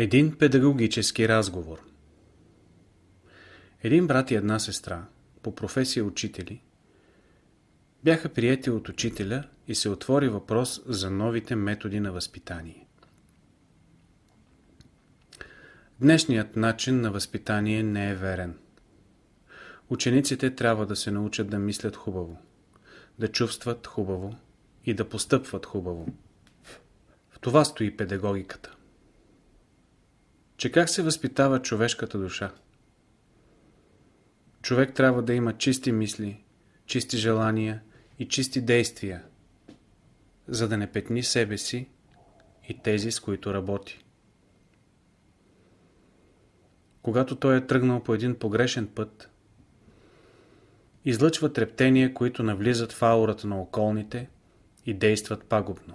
Един педагогически разговор Един брат и една сестра, по професия учители, бяха приети от учителя и се отвори въпрос за новите методи на възпитание. Днешният начин на възпитание не е верен. Учениците трябва да се научат да мислят хубаво, да чувстват хубаво и да постъпват хубаво. В това стои педагогиката. Че как се възпитава човешката душа? Човек трябва да има чисти мисли, чисти желания и чисти действия, за да не петни себе си и тези, с които работи. Когато той е тръгнал по един погрешен път, излъчва трептения, които навлизат в аурата на околните и действат пагубно.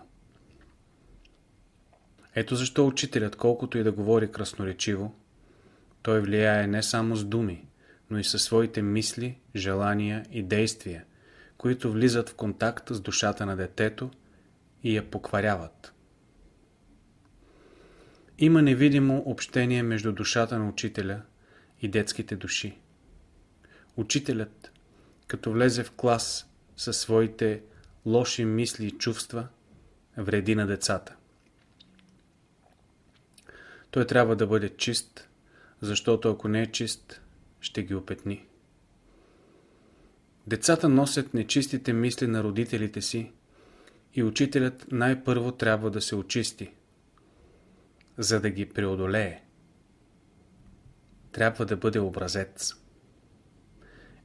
Ето защо учителят, колкото и да говори красноречиво, той влияе не само с думи, но и със своите мисли, желания и действия, които влизат в контакт с душата на детето и я покваряват. Има невидимо общение между душата на учителя и детските души. Учителят, като влезе в клас със своите лоши мисли и чувства, вреди на децата. Той трябва да бъде чист, защото ако не е чист, ще ги опетни. Децата носят нечистите мисли на родителите си и учителят най-първо трябва да се очисти, за да ги преодолее. Трябва да бъде образец.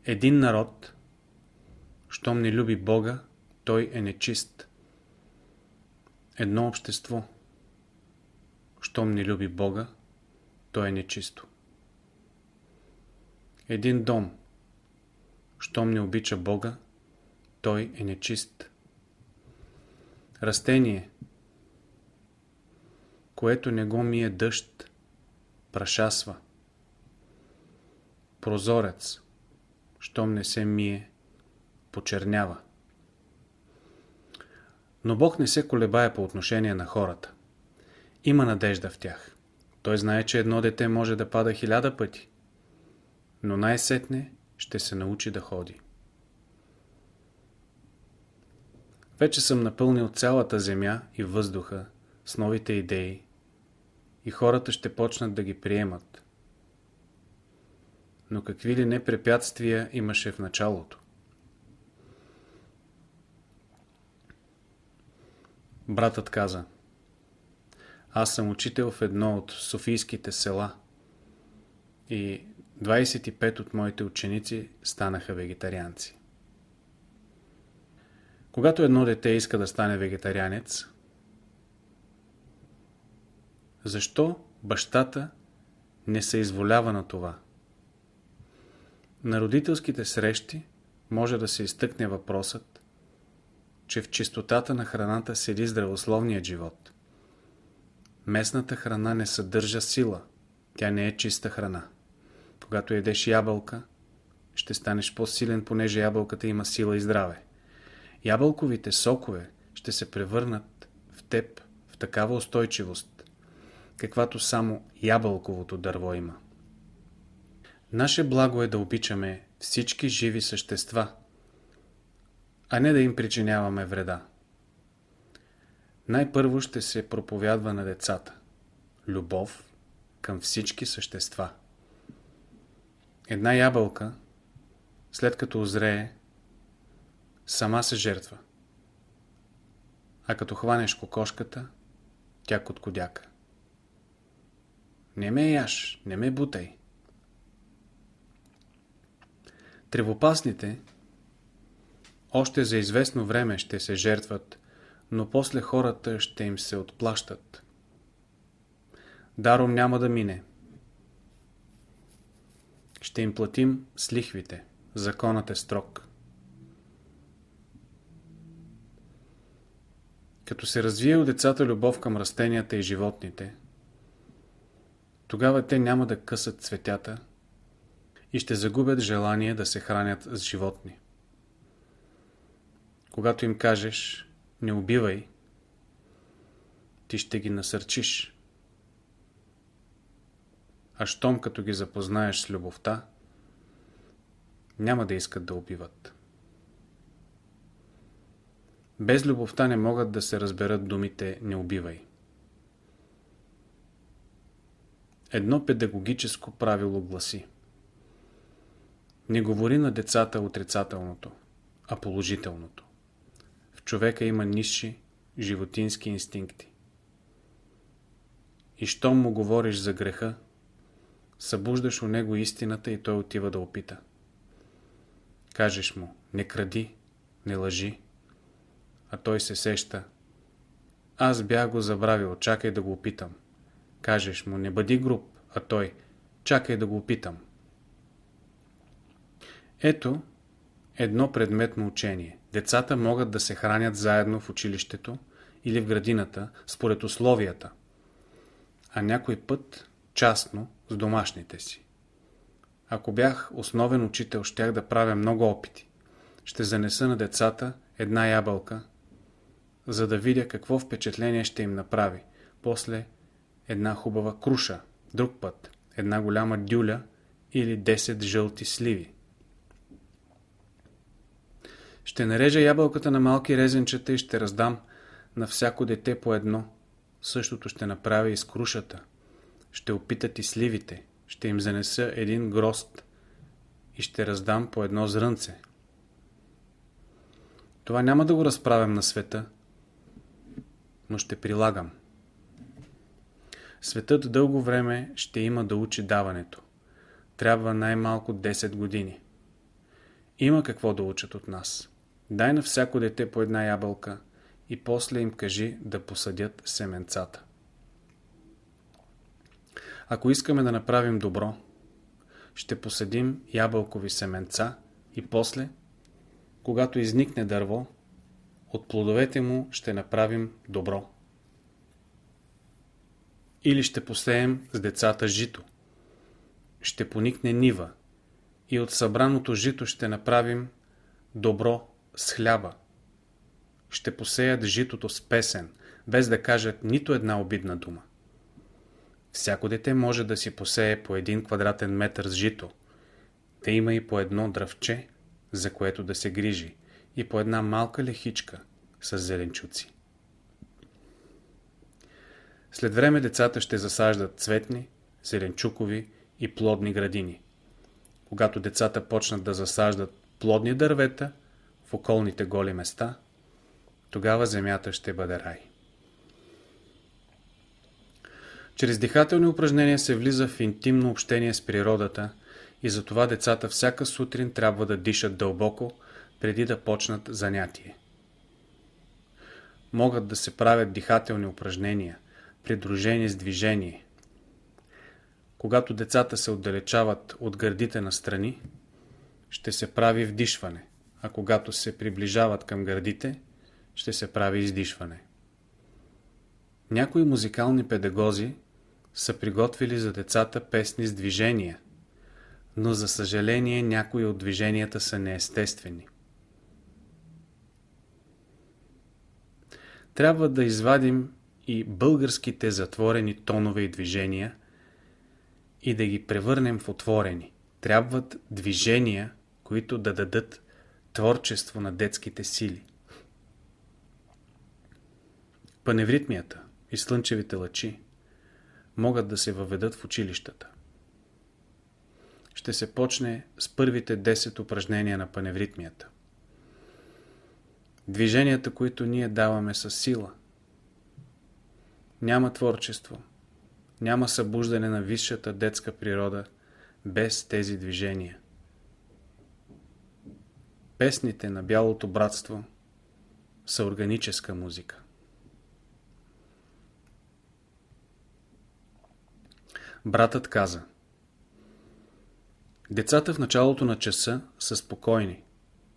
Един народ, щом не люби Бога, той е нечист. Едно общество – щом не люби Бога, то е нечисто. Един дом, щом не обича Бога, той е нечист. Растение, което не го мие дъжд, прашасва. Прозорец, щом не се мие, почернява. Но Бог не се колебае по отношение на хората. Има надежда в тях. Той знае, че едно дете може да пада хиляда пъти, но най-сетне ще се научи да ходи. Вече съм напълнил цялата земя и въздуха с новите идеи и хората ще почнат да ги приемат. Но какви ли не препятствия имаше в началото? Братът каза – аз съм учител в едно от Софийските села и 25 от моите ученици станаха вегетарианци. Когато едно дете иска да стане вегетарианец, защо бащата не се изволява на това? На родителските срещи може да се изтъкне въпросът, че в чистотата на храната седи здравословният живот – Местната храна не съдържа сила. Тя не е чиста храна. Когато едеш ябълка, ще станеш по-силен, понеже ябълката има сила и здраве. Ябълковите сокове ще се превърнат в теб в такава устойчивост, каквато само ябълковото дърво има. Наше благо е да обичаме всички живи същества, а не да им причиняваме вреда най-първо ще се проповядва на децата. Любов към всички същества. Една ябълка, след като озрее, сама се жертва. А като хванеш кокошката, тя коткодяка. Не ме яш, не ме бутай. Тревопасните още за известно време ще се жертват но после хората ще им се отплащат. Даром няма да мине. Ще им платим с лихвите. Законът е строг. Като се развие у децата любов към растенията и животните, тогава те няма да късат цветята и ще загубят желание да се хранят с животни. Когато им кажеш не убивай, ти ще ги насърчиш. а щом като ги запознаеш с любовта, няма да искат да убиват. Без любовта не могат да се разберат думите «не убивай». Едно педагогическо правило гласи Не говори на децата отрицателното, а положителното. Човека има нисши животински инстинкти. И щом му говориш за греха, събуждаш у него истината и той отива да опита. Кажеш му, не кради, не лъжи, а той се сеща. Аз бях го забравил, чакай да го опитам. Кажеш му, не бъди груб, а той, чакай да го опитам. Ето едно предметно учение. Децата могат да се хранят заедно в училището или в градината, според условията, а някой път частно с домашните си. Ако бях основен учител, щях да правя много опити. Ще занеса на децата една ябълка, за да видя какво впечатление ще им направи. После една хубава круша, друг път една голяма дюля или 10 жълти сливи. Ще нарежа ябълката на малки резенчета и ще раздам на всяко дете по едно. Същото ще направя и с крушата. Ще опитат и сливите. Ще им занеса един грост и ще раздам по едно зрънце. Това няма да го разправям на света, но ще прилагам. Светът дълго време ще има да учи даването. Трябва най-малко 10 години. Има какво да учат от нас. Дай на всяко дете по една ябълка и после им кажи да посадят семенцата. Ако искаме да направим добро, ще посадим ябълкови семенца и после, когато изникне дърво, от плодовете му ще направим добро. Или ще посеем с децата жито. Ще поникне нива и от събраното жито ще направим добро с хляба. Ще посеят житото с песен, без да кажат нито една обидна дума. Всяко дете може да си посее по един квадратен метър с жито, да има и по едно дръвче, за което да се грижи, и по една малка лехичка с зеленчуци. След време децата ще засаждат цветни, зеленчукови и плодни градини. Когато децата почнат да засаждат плодни дървета в околните голи места, тогава земята ще бъде рай. Чрез дихателни упражнения се влиза в интимно общение с природата и затова децата всяка сутрин трябва да дишат дълбоко, преди да почнат занятие. Могат да се правят дихателни упражнения – придружени с движение. Когато децата се отдалечават от гърдите на страни, ще се прави вдишване, а когато се приближават към гърдите, ще се прави издишване. Някои музикални педагози са приготвили за децата песни с движения, но за съжаление някои от движенията са неестествени. Трябва да извадим и българските затворени тонове и движения и да ги превърнем в отворени. Трябват движения, които да дадат творчество на детските сили. Паневритмията и слънчевите лъчи могат да се въведат в училищата. Ще се почне с първите 10 упражнения на паневритмията. Движенията, които ние даваме с сила, няма творчество, няма събуждане на висшата детска природа без тези движения. Песните на Бялото братство са органическа музика. Братът каза Децата в началото на часа са спокойни,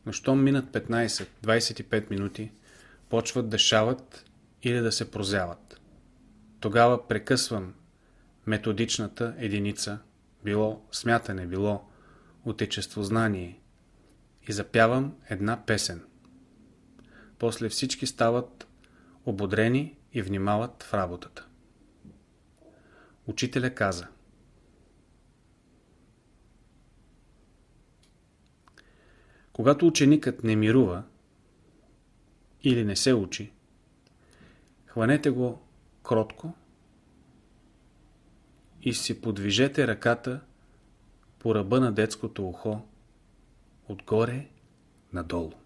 но щом минат 15-25 минути, почват да шават или да се прозяват. Тогава прекъсвам методичната единица, било смятане, било отечествознание и запявам една песен. После всички стават ободрени и внимават в работата. Учителя каза Когато ученикът не мирува или не се учи, хванете го кротко и си подвижете ръката по ръба на детското ухо отгоре надолу.